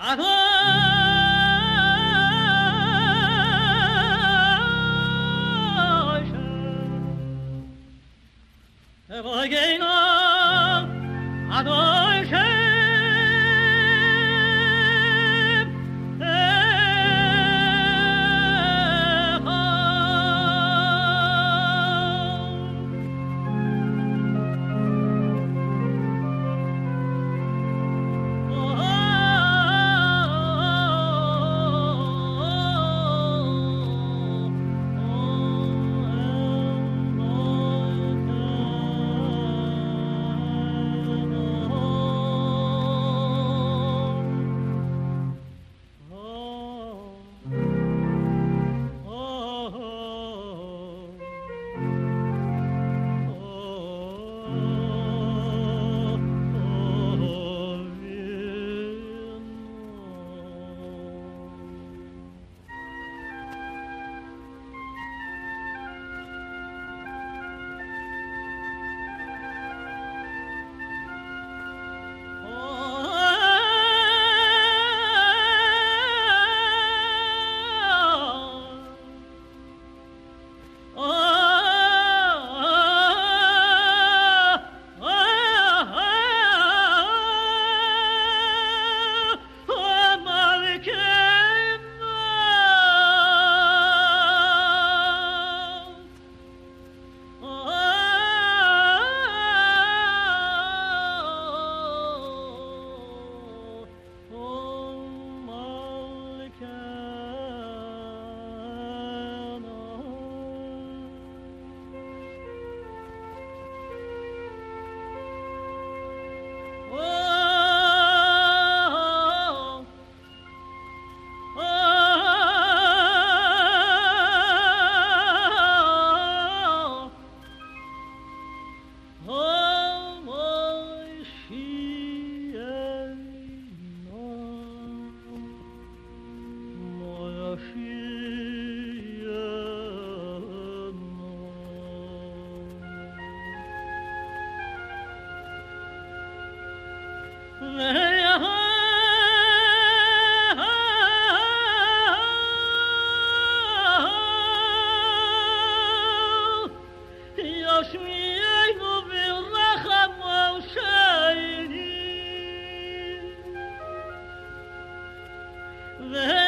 אַהה אַהה אַהה the